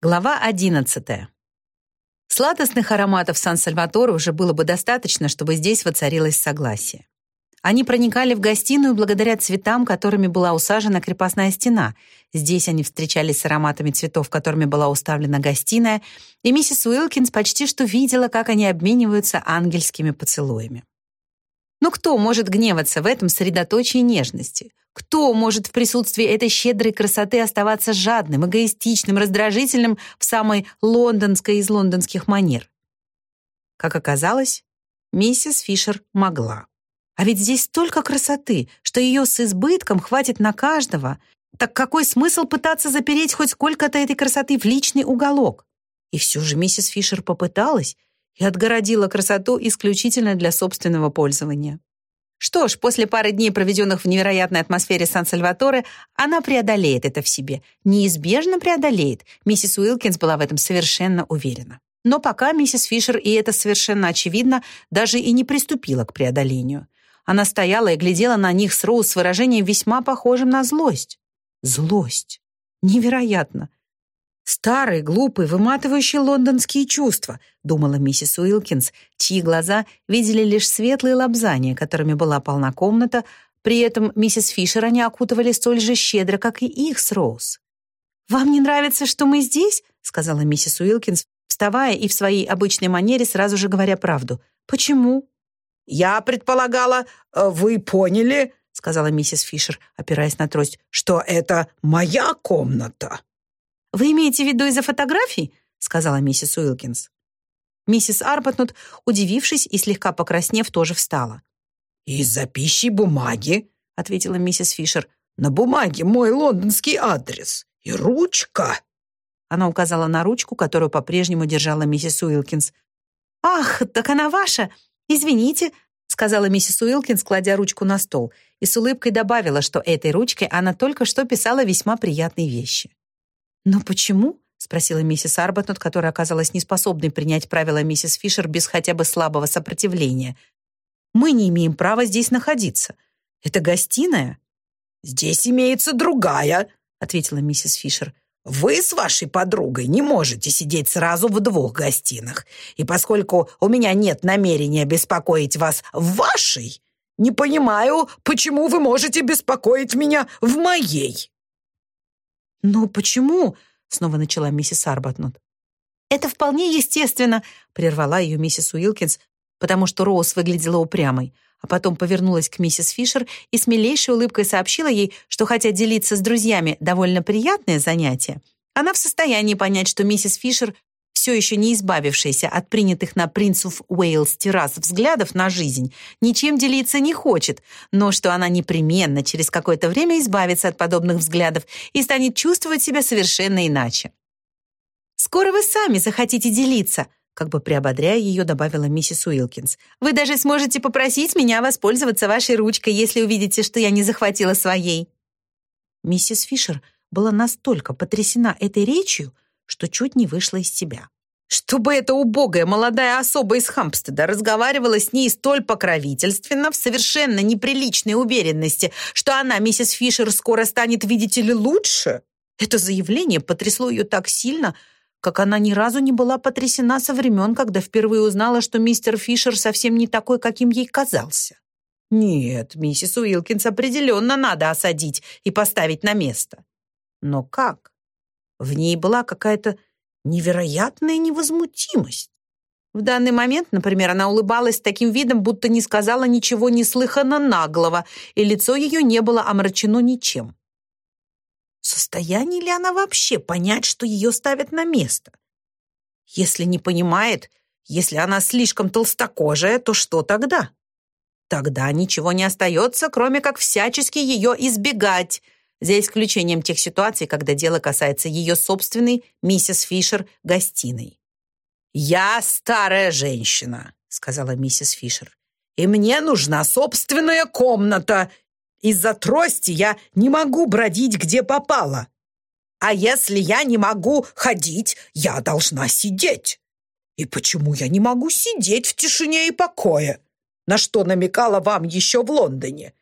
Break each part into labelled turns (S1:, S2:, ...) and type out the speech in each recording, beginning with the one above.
S1: Глава 11. Сладостных ароматов Сан-Сальваторе уже было бы достаточно, чтобы здесь воцарилось согласие. Они проникали в гостиную благодаря цветам, которыми была усажена крепостная стена. Здесь они встречались с ароматами цветов, которыми была уставлена гостиная, и миссис Уилкинс почти что видела, как они обмениваются ангельскими поцелуями. Но кто может гневаться в этом средоточии нежности? Кто может в присутствии этой щедрой красоты оставаться жадным, эгоистичным, раздражительным в самой лондонской из лондонских манер? Как оказалось, миссис Фишер могла. А ведь здесь столько красоты, что ее с избытком хватит на каждого. Так какой смысл пытаться запереть хоть сколько-то этой красоты в личный уголок? И все же миссис Фишер попыталась и отгородила красоту исключительно для собственного пользования. Что ж, после пары дней, проведенных в невероятной атмосфере Сан-Сальваторе, она преодолеет это в себе. Неизбежно преодолеет. Миссис Уилкинс была в этом совершенно уверена. Но пока миссис Фишер, и это совершенно очевидно, даже и не приступила к преодолению. Она стояла и глядела на них с Роуз с выражением весьма похожим на злость. Злость. Невероятно. Старые, глупые, выматывающие лондонские чувства, думала миссис Уилкинс, чьи глаза видели лишь светлые лобзания, которыми была полна комната, при этом миссис Фишер они окутывали столь же щедро, как и их с Роуз. «Вам не нравится, что мы здесь?» сказала миссис Уилкинс, вставая и в своей обычной манере сразу же говоря правду. «Почему?»
S2: «Я предполагала, э, вы поняли, сказала миссис Фишер, опираясь на трость, что это моя комната.
S1: «Вы имеете в виду из-за фотографий?» — сказала миссис Уилкинс. Миссис Арбатнут, удивившись и слегка покраснев, тоже встала.
S2: «Из-за пищи бумаги», — ответила миссис Фишер. «На бумаге мой лондонский адрес и ручка».
S1: Она указала на ручку, которую по-прежнему держала миссис Уилкинс. «Ах, так она ваша! Извините», — сказала миссис Уилкинс, кладя ручку на стол, и с улыбкой добавила, что этой ручкой она только что писала весьма приятные вещи. «Но почему?» — спросила миссис Арбатнот, которая оказалась неспособной принять правила миссис Фишер без хотя бы слабого сопротивления. «Мы не имеем права здесь находиться. Это гостиная?»
S2: «Здесь имеется другая», — ответила миссис Фишер. «Вы с вашей подругой не можете сидеть сразу в двух гостинах, и поскольку у меня нет намерения беспокоить вас в вашей, не понимаю, почему вы можете беспокоить меня в моей».
S1: «Но почему?» — снова начала миссис Арбатнут. «Это вполне естественно», — прервала ее миссис Уилкинс, потому что Роуз выглядела упрямой, а потом повернулась к миссис Фишер и с милейшей улыбкой сообщила ей, что хотя делиться с друзьями довольно приятное занятие, она в состоянии понять, что миссис Фишер все еще не избавившаяся от принятых на принцев Уэйлс террас взглядов на жизнь, ничем делиться не хочет, но что она непременно через какое-то время избавится от подобных взглядов и станет чувствовать себя совершенно иначе. «Скоро вы сами захотите делиться», как бы приободряя ее, добавила миссис Уилкинс. «Вы даже сможете попросить меня воспользоваться вашей ручкой, если увидите, что я не захватила своей». Миссис Фишер была настолько потрясена этой речью, что чуть не вышла из себя. Чтобы эта убогая молодая особа из Хампстеда разговаривала с ней столь покровительственно, в совершенно неприличной уверенности, что она, миссис Фишер, скоро станет, видите ли, лучше, это заявление потрясло ее так сильно, как она ни разу не была потрясена со времен, когда впервые узнала, что мистер Фишер совсем не такой, каким ей казался. Нет, миссис Уилкинс определенно надо осадить и поставить на место. Но как? В ней была какая-то невероятная невозмутимость. В данный момент, например, она улыбалась таким видом, будто не сказала ничего неслыханно наглого, и лицо ее не было омрачено ничем. В состоянии ли она вообще понять, что ее ставят на место? Если не понимает, если она слишком толстокожая, то что тогда? Тогда ничего не остается, кроме как всячески ее избегать – за исключением тех ситуаций, когда дело касается ее собственной, миссис Фишер, гостиной.
S2: «Я старая женщина», — сказала миссис Фишер, «и мне нужна собственная комната. Из-за трости я не могу бродить, где попало. А если я не могу ходить, я должна сидеть. И почему я не могу сидеть в тишине и покое? На что намекала вам еще в Лондоне?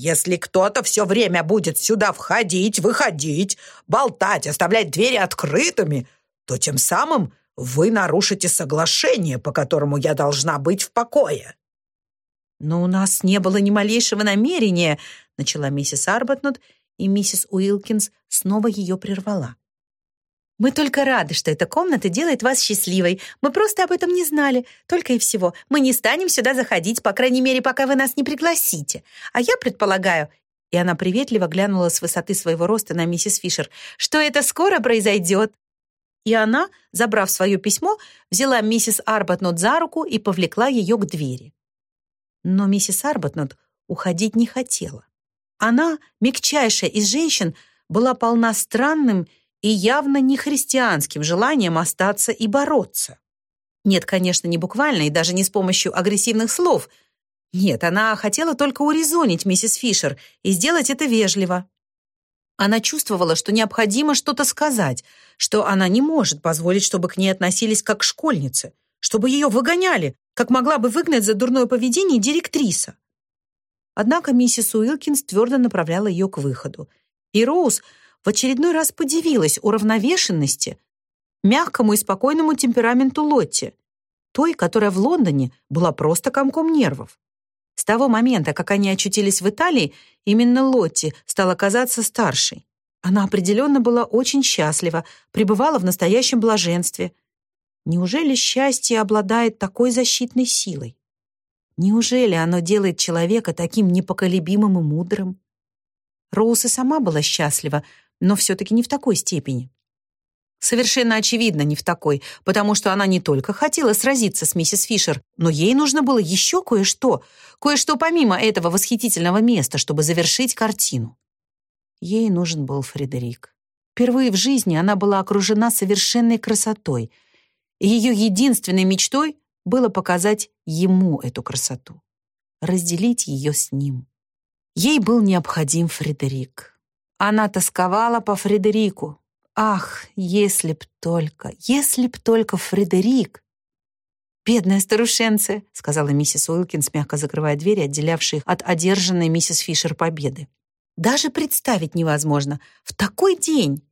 S2: Если кто-то все время будет сюда входить, выходить, болтать, оставлять двери открытыми, то тем самым вы нарушите соглашение, по которому я должна быть в покое».
S1: «Но у нас не было ни малейшего намерения», — начала миссис Арбатнот, и миссис Уилкинс снова ее прервала. «Мы только рады, что эта комната делает вас счастливой. Мы просто об этом не знали. Только и всего. Мы не станем сюда заходить, по крайней мере, пока вы нас не пригласите. А я предполагаю, и она приветливо глянула с высоты своего роста на миссис Фишер, что это скоро произойдет. И она, забрав свое письмо, взяла миссис Арбатнот за руку и повлекла ее к двери. Но миссис Арбатнот уходить не хотела. Она, мягчайшая из женщин, была полна странным и явно не христианским желанием остаться и бороться. Нет, конечно, не буквально и даже не с помощью агрессивных слов. Нет, она хотела только урезонить миссис Фишер и сделать это вежливо. Она чувствовала, что необходимо что-то сказать, что она не может позволить, чтобы к ней относились как к школьнице, чтобы ее выгоняли, как могла бы выгнать за дурное поведение директриса. Однако миссис Уилкинс твердо направляла ее к выходу. И Роуз в очередной раз подивилась уравновешенности, мягкому и спокойному темпераменту Лотти, той, которая в Лондоне была просто комком нервов. С того момента, как они очутились в Италии, именно Лотти стала казаться старшей. Она определенно была очень счастлива, пребывала в настоящем блаженстве. Неужели счастье обладает такой защитной силой? Неужели оно делает человека таким непоколебимым и мудрым? Роуз и сама была счастлива, но все-таки не в такой степени. Совершенно очевидно, не в такой, потому что она не только хотела сразиться с миссис Фишер, но ей нужно было еще кое-что, кое-что помимо этого восхитительного места, чтобы завершить картину. Ей нужен был Фредерик. Впервые в жизни она была окружена совершенной красотой, и ее единственной мечтой было показать ему эту красоту, разделить ее с ним. Ей был необходим Фредерик. Она тосковала по Фредерику. Ах, если б только, если б только Фредерик! «Бедная старушенция», — сказала миссис Уилкинс, мягко закрывая двери, отделявшие их от одержанной миссис Фишер победы. «Даже представить невозможно. В такой день!»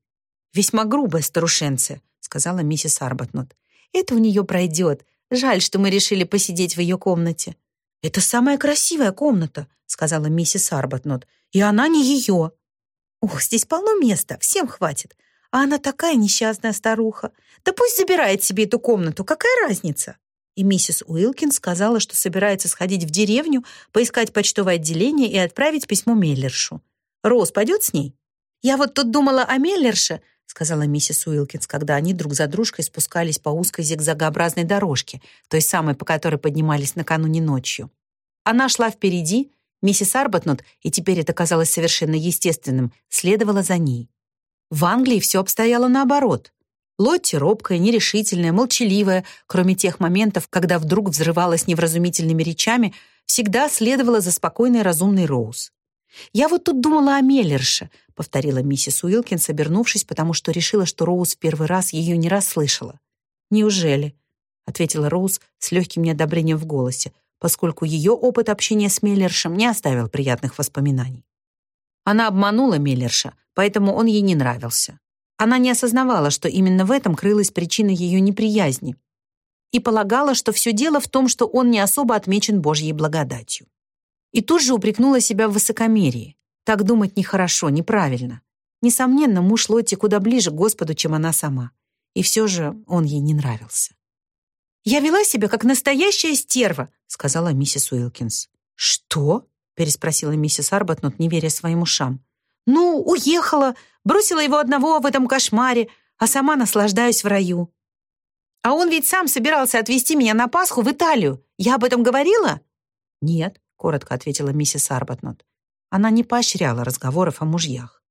S1: «Весьма грубая старушенция», — сказала миссис Арбатнот. «Это у нее пройдет. Жаль, что мы решили посидеть в ее комнате». «Это самая красивая комната», — сказала миссис Арбатнот. «И она не ее». «Ох, здесь полно места, всем хватит. А она такая несчастная старуха. Да пусть забирает себе эту комнату, какая разница?» И миссис Уилкин сказала, что собирается сходить в деревню, поискать почтовое отделение и отправить письмо Меллершу. «Роуз пойдет с ней?» «Я вот тут думала о Меллерше», сказала миссис Уилкинс, когда они друг за дружкой спускались по узкой зигзагообразной дорожке, той самой, по которой поднимались накануне ночью. Она шла впереди, миссис Арбатнот, и теперь это казалось совершенно естественным, следовала за ней. В Англии все обстояло наоборот. Лотти робкая, нерешительная, молчаливая, кроме тех моментов, когда вдруг взрывалась невразумительными речами, всегда следовала за спокойной разумной Роуз. «Я вот тут думала о Меллерше», — повторила миссис Уилкинс, обернувшись, потому что решила, что Роуз в первый раз ее не расслышала. «Неужели?» — ответила Роуз с легким неодобрением в голосе, поскольку ее опыт общения с Меллершем не оставил приятных воспоминаний. Она обманула Меллерша, поэтому он ей не нравился. Она не осознавала, что именно в этом крылась причина ее неприязни, и полагала, что все дело в том, что он не особо отмечен Божьей благодатью. И тут же упрекнула себя в высокомерии. Так думать нехорошо, неправильно. Несомненно, муж Лотти куда ближе к Господу, чем она сама. И все же он ей не нравился. «Я вела себя как настоящая стерва», — сказала миссис Уилкинс. «Что?» — переспросила миссис Арбатнот, не веря своим ушам. «Ну, уехала, бросила его одного в этом кошмаре, а сама наслаждаюсь в раю». «А он ведь сам собирался отвезти меня на Пасху в Италию. Я об этом говорила?» «Нет», коротко ответила миссис Арбатнот. Она не поощряла разговоров о мужьях.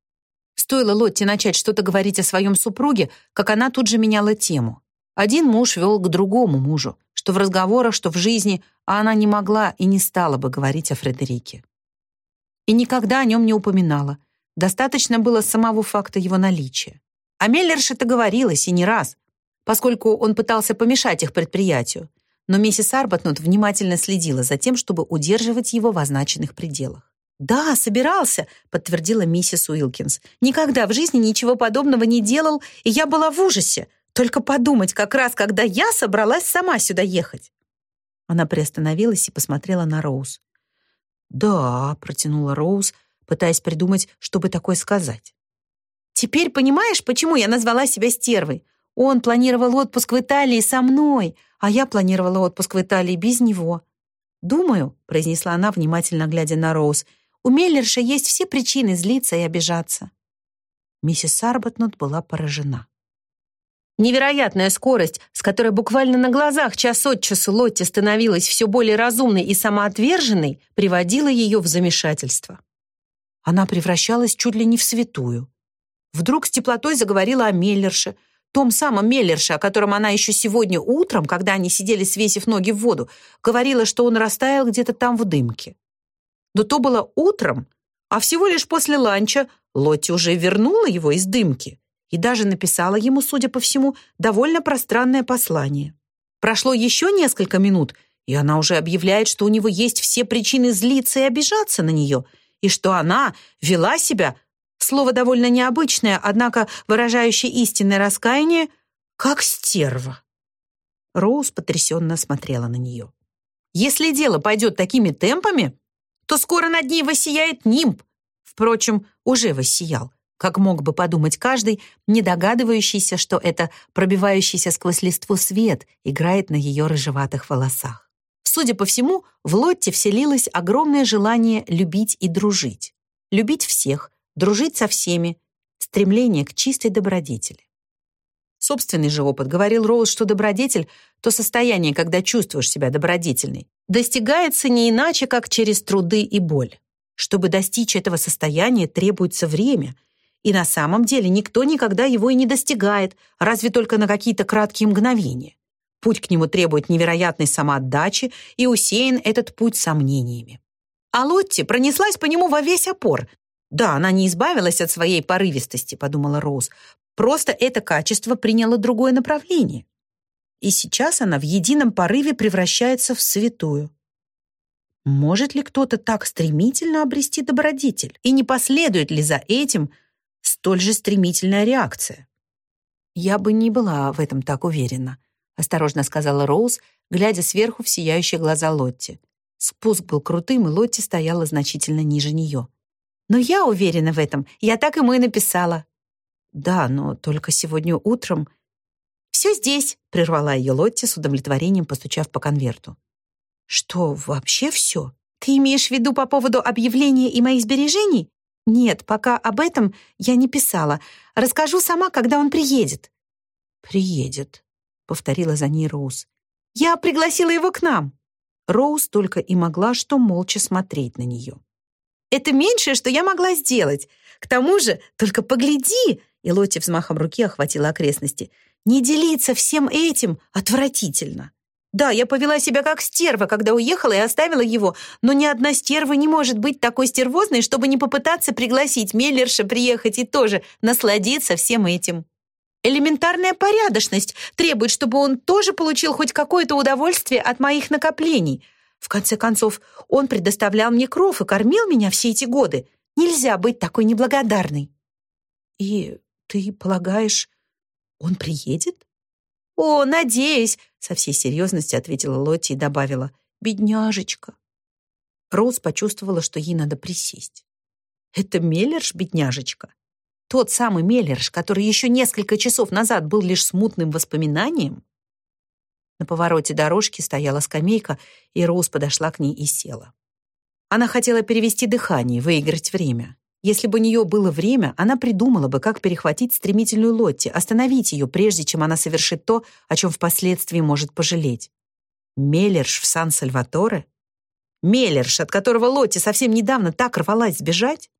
S1: Стоило Лотте начать что-то говорить о своем супруге, как она тут же меняла тему. Один муж вел к другому мужу, что в разговорах, что в жизни, а она не могла и не стала бы говорить о Фредерике. И никогда о нем не упоминала. Достаточно было самого факта его наличия. О Меллерше-то говорилось и не раз, поскольку он пытался помешать их предприятию, но миссис Арбатнот внимательно следила за тем, чтобы удерживать его в означенных пределах. «Да, собирался», — подтвердила миссис Уилкинс. «Никогда в жизни ничего подобного не делал, и я была в ужасе. Только подумать, как раз когда я собралась сама сюда ехать. Она приостановилась и посмотрела на Роуз. «Да», — протянула Роуз, пытаясь придумать, чтобы такое сказать. «Теперь понимаешь, почему я назвала себя стервой? Он планировал отпуск в Италии со мной, а я планировала отпуск в Италии без него. Думаю», — произнесла она, внимательно глядя на Роуз, «у Меллерша есть все причины злиться и обижаться». Миссис Арбатнот была поражена. Невероятная скорость, с которой буквально на глазах час от часу Лотти становилась все более разумной и самоотверженной, приводила ее в замешательство. Она превращалась чуть ли не в святую. Вдруг с теплотой заговорила о Меллерше, том самом Меллерше, о котором она еще сегодня утром, когда они сидели, свесив ноги в воду, говорила, что он растаял где-то там в дымке. Но то было утром, а всего лишь после ланча Лотти уже вернула его из дымки и даже написала ему, судя по всему, довольно пространное послание. Прошло еще несколько минут, и она уже объявляет, что у него есть все причины злиться и обижаться на нее, и что она вела себя, слово довольно необычное, однако выражающее истинное раскаяние, как стерва. Роуз потрясенно смотрела на нее. Если дело пойдет такими темпами, то скоро над ней воссияет нимб. Впрочем, уже воссиял как мог бы подумать каждый, не догадывающийся, что это пробивающийся сквозь листву свет играет на ее рыжеватых волосах. Судя по всему, в Лотте вселилось огромное желание любить и дружить. Любить всех, дружить со всеми, стремление к чистой добродетели. Собственный же опыт говорил Роуз, что добродетель — то состояние, когда чувствуешь себя добродетельной, достигается не иначе, как через труды и боль. Чтобы достичь этого состояния, требуется время, и на самом деле никто никогда его и не достигает, разве только на какие-то краткие мгновения. Путь к нему требует невероятной самоотдачи, и усеян этот путь сомнениями. А Лотти пронеслась по нему во весь опор. Да, она не избавилась от своей порывистости, подумала Роуз. Просто это качество приняло другое направление. И сейчас она в едином порыве превращается в святую. Может ли кто-то так стремительно обрести добродетель? И не последует ли за этим – столь же стремительная реакция. «Я бы не была в этом так уверена», — осторожно сказала Роуз, глядя сверху в сияющие глаза Лотти. Спуск был крутым, и Лотти стояла значительно ниже нее. «Но я уверена в этом. Я так ему и написала». «Да, но только сегодня утром...» «Все здесь», — прервала ее Лотти с удовлетворением, постучав по конверту. «Что, вообще все? Ты имеешь в виду по поводу объявления и моих сбережений? «Нет, пока об этом я не писала. Расскажу сама, когда он приедет». «Приедет», — повторила за ней Роуз. «Я пригласила его к нам». Роуз только и могла что молча смотреть на нее. «Это меньшее, что я могла сделать. К тому же, только погляди!» И Лотти взмахом руки охватила окрестности. «Не делиться всем этим отвратительно!» Да, я повела себя как стерва, когда уехала и оставила его, но ни одна стерва не может быть такой стервозной, чтобы не попытаться пригласить Меллерша приехать и тоже насладиться всем этим. Элементарная порядочность требует, чтобы он тоже получил хоть какое-то удовольствие от моих накоплений. В конце концов, он предоставлял мне кров и кормил меня все эти годы. Нельзя быть такой неблагодарной. И ты полагаешь, он приедет? «О, надеюсь!» — со всей серьезностью ответила Лотти и добавила. «Бедняжечка!» Роуз почувствовала, что ей надо присесть. «Это Меллерш, бедняжечка?» Тот самый Меллерш, который еще несколько часов назад был лишь смутным воспоминанием? На повороте дорожки стояла скамейка, и Роуз подошла к ней и села. Она хотела перевести дыхание, выиграть время. Если бы у нее было время, она придумала бы, как перехватить стремительную Лотти, остановить ее, прежде чем она совершит то, о чем впоследствии может пожалеть. Меллерш в Сан-Сальваторе? Меллерш, от которого Лотти совсем недавно так рвалась сбежать?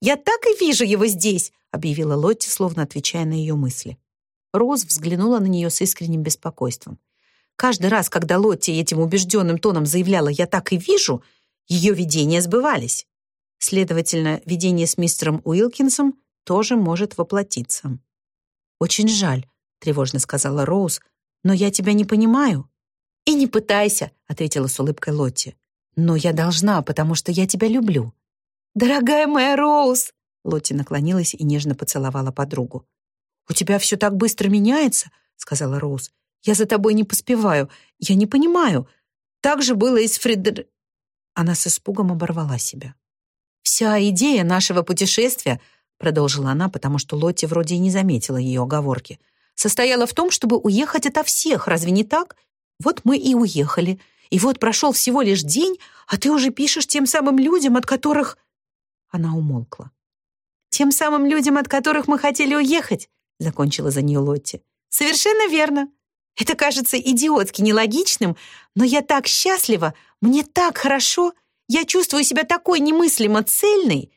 S1: «Я так и вижу его здесь», — объявила Лотти, словно отвечая на ее мысли. Роз взглянула на нее с искренним беспокойством. Каждый раз, когда Лотти этим убежденным тоном заявляла «я так и вижу», ее видения сбывались. Следовательно, видение с мистером Уилкинсом тоже может воплотиться. «Очень жаль», — тревожно сказала Роуз, «но я тебя не понимаю». «И не пытайся», — ответила с улыбкой Лотти. «Но я должна, потому что я тебя люблю». «Дорогая моя Роуз!» Лотти наклонилась и нежно поцеловала подругу. «У тебя все так быстро меняется», — сказала Роуз. «Я за тобой не поспеваю. Я не понимаю. Так же было и с Фридер...» Она с испугом оборвала себя. «Вся идея нашего путешествия, продолжила она, потому что Лотти вроде и не заметила ее оговорки, состояла в том, чтобы уехать ото всех, разве не так? Вот мы и уехали. И вот прошел всего лишь день, а ты уже пишешь тем самым людям, от которых...» Она умолкла. «Тем самым людям, от которых мы хотели уехать», закончила за нее Лотти. «Совершенно верно. Это кажется идиотски нелогичным, но я так счастлива, мне так хорошо, я чувствую себя такой немыслимо цельной.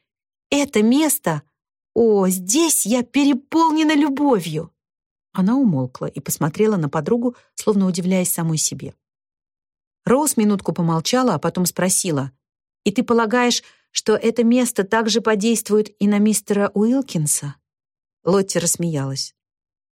S1: Это место... О, здесь я переполнена любовью!» Она умолкла и посмотрела на подругу, словно удивляясь самой себе. Роуз минутку помолчала, а потом спросила, «И ты полагаешь, что это место также подействует и на мистера Уилкинса?» Лотти рассмеялась.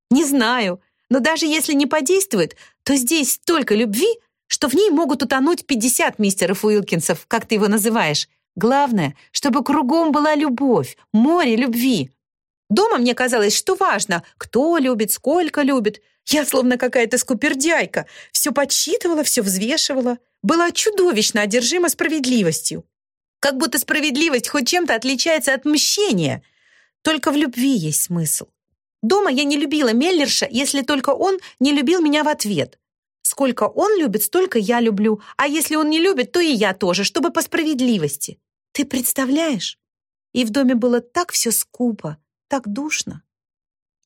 S1: «Не знаю, но даже если не подействует, то здесь столько любви, что в ней могут утонуть 50 мистеров Уилкинсов, как ты его называешь. Главное, чтобы кругом была любовь, море любви. Дома мне казалось, что важно, кто любит, сколько любит. Я словно какая-то скупердяйка. Все подсчитывала, все взвешивала. Была чудовищно одержима справедливостью. Как будто справедливость хоть чем-то отличается от мщения. Только в любви есть смысл. Дома я не любила Меллерша, если только он не любил меня в ответ. Сколько он любит, столько я люблю, а если он не любит, то и я тоже, чтобы по справедливости. Ты представляешь? И в доме было так все скупо, так душно.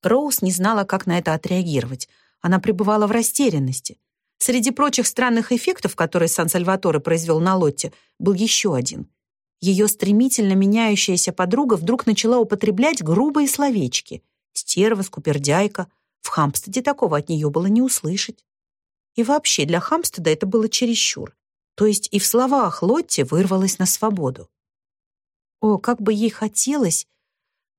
S1: Роуз не знала, как на это отреагировать. Она пребывала в растерянности. Среди прочих странных эффектов, которые Сан-Сальваторе произвел на Лотте, был еще один. Ее стремительно меняющаяся подруга вдруг начала употреблять грубые словечки — стерва, скупердяйка. В Хамстеде такого от нее было не услышать. И вообще для Хамстеда это было чересчур. То есть и в словах Лотти вырвалась на свободу. О, как бы ей хотелось,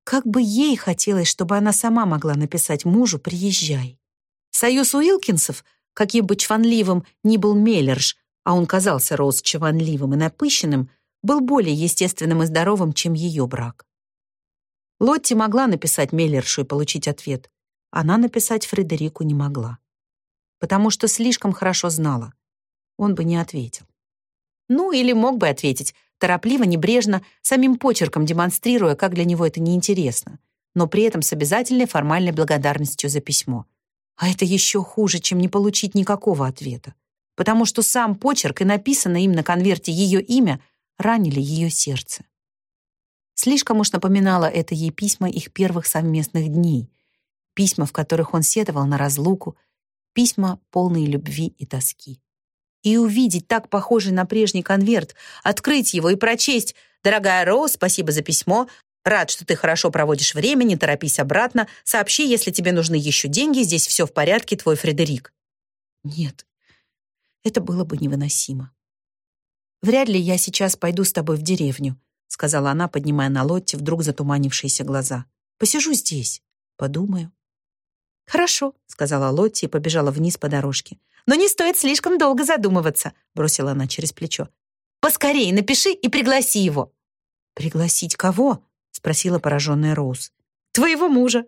S1: как бы ей хотелось, чтобы она сама могла написать мужу «приезжай». Союз Уилкинсов, каким бы чванливым ни был Меллерш, а он казался Роуз чванливым и напыщенным, был более естественным и здоровым, чем ее брак. Лотти могла написать Меллершу и получить ответ. Она написать Фредерику не могла. Потому что слишком хорошо знала. Он бы не ответил. Ну, или мог бы ответить, торопливо, небрежно, самим почерком демонстрируя, как для него это неинтересно, но при этом с обязательной формальной благодарностью за письмо. А это еще хуже, чем не получить никакого ответа, потому что сам почерк и написанное им на конверте ее имя ранили ее сердце. Слишком уж напоминало это ей письма их первых совместных дней, письма, в которых он сетовал на разлуку, письма, полные любви и тоски. И увидеть так похожий на прежний конверт, открыть его и прочесть «Дорогая Роуз, спасибо за письмо. Рад, что ты хорошо проводишь время, не торопись обратно. Сообщи, если тебе нужны еще деньги, здесь все в порядке, твой Фредерик». Нет, это было бы невыносимо. Вряд ли я сейчас пойду с тобой в деревню, сказала она, поднимая на Лотте вдруг затуманившиеся глаза. «Посижу здесь, подумаю». «Хорошо», — сказала Лотти и побежала вниз по дорожке. «Но не стоит слишком долго задумываться», — бросила она через плечо. «Поскорее напиши и пригласи его». «Пригласить кого?» — спросила пораженная Роуз. «Твоего мужа»,